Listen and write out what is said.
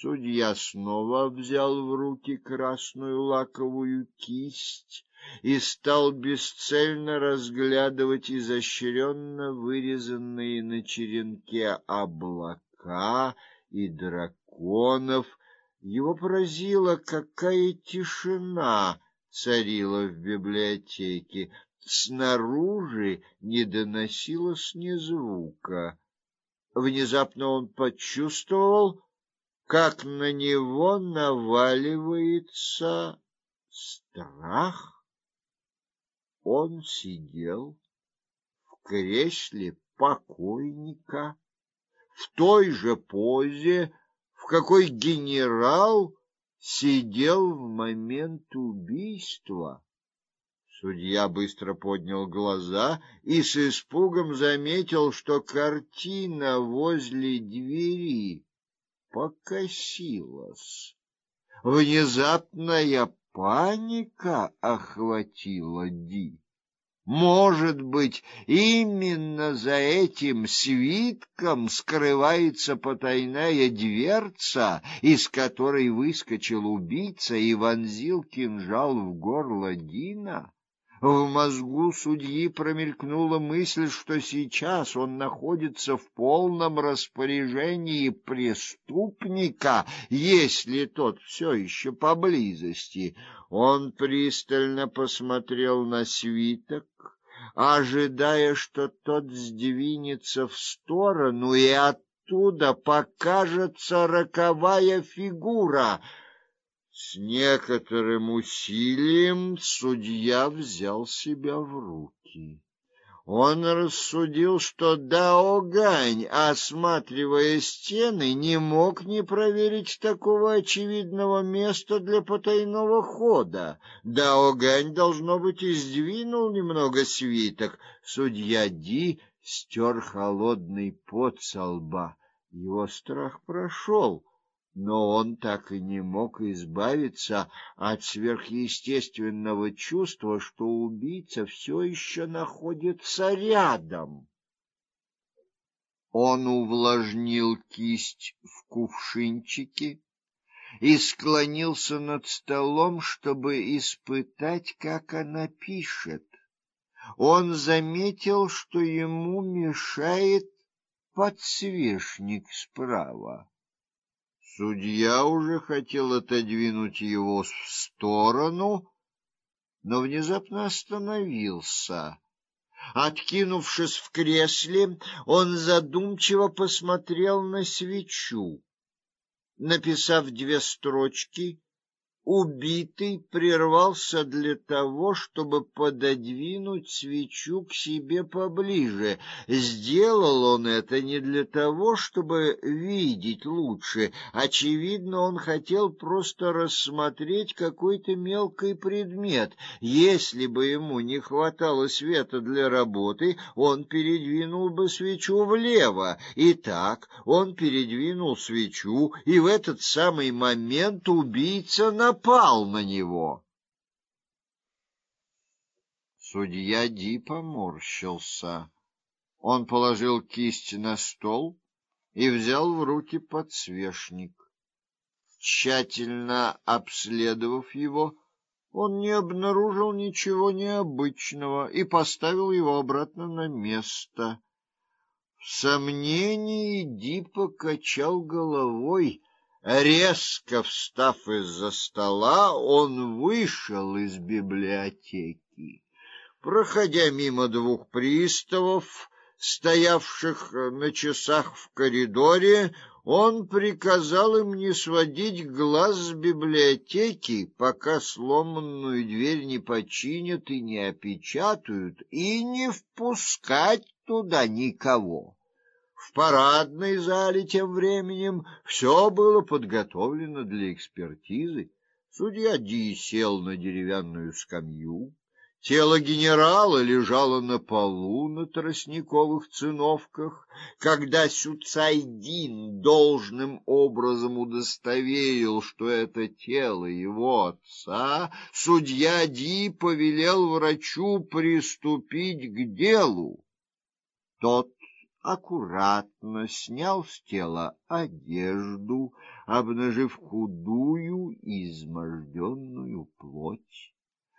Судья снова взял в руки красную лаковую кисть и стал бесцельно разглядывать изощренно вырезанные на черенке облака и драконов. Его поразило, какая тишина царила в библиотеке. Снаружи не доносилось ни звука. Внезапно он почувствовал, как на него наваливается страх. Он сидел в кресле покойника в той же позе, в какой генерал сидел в момент убийства. Судья быстро поднял глаза и с испугом заметил, что картина возле двери покосилась. Внезапная паника охватила Ди. Может быть, именно за этим свитком скрывается потайная дверца, из которой выскочил убийца и вонзил кинжал в горло Дина? В мозгу судьи промелькнула мысль, что сейчас он находится в полном распоряжении преступника, если тот все еще поблизости. Он пристально посмотрел на свиток, ожидая, что тот сдвинется в сторону и оттуда покажется роковая фигура — с некоторым усилием судья взял себя в руки. Он рассудил, что Даогань, осматривая стены, не мог не проверить такого очевидного места для потайного хода. Даогань, должно быть, издвинул немного свиток. Судья Ди стер холодный пот со лба. Его страх прошел но он так и не мог избавиться от сверхъестественного чувства, что убийца все еще находится рядом. Он увлажнил кисть в кувшинчике и склонился над столом, чтобы испытать, как она пишет. Он заметил, что ему мешает подсвечник справа. Судья уже хотел отодвинуть его в сторону, но внезапно остановился. Откинувшись в кресле, он задумчиво посмотрел на свечу. Написав две строчки, убитый прервался для того, чтобы пододвинуть свечу к себе поближе. Сделал он это не для того, чтобы видеть лучше. Очевидно, он хотел просто рассмотреть какой-то мелкий предмет. Если бы ему не хватало света для работы, он передвинул бы свечу влево. И так он передвинул свечу, и в этот самый момент убийца на напал на него. Судья Ди поморщился. Он положил кисть на стол и взял в руки подсвечник. Тщательно обследовав его, он не обнаружил ничего необычного и поставил его обратно на место. В сомнении Ди покачал головой. Резко встав из-за стола, он вышел из библиотеки. Проходя мимо двух приставов, стоявших на часах в коридоре, он приказал им не сводить глаз с библиотеки, пока сломанную дверь не починят и не опечатают, и не впускать туда никого. В парадной зале тем временем все было подготовлено для экспертизы. Судья Ди сел на деревянную скамью. Тело генерала лежало на полу на тростниковых циновках. Когда Сюцайдин должным образом удостоверил, что это тело его отца, судья Ди повелел врачу приступить к делу. Тот аккуратно снял с тела одежду, обнажив худую и изможденную плоть.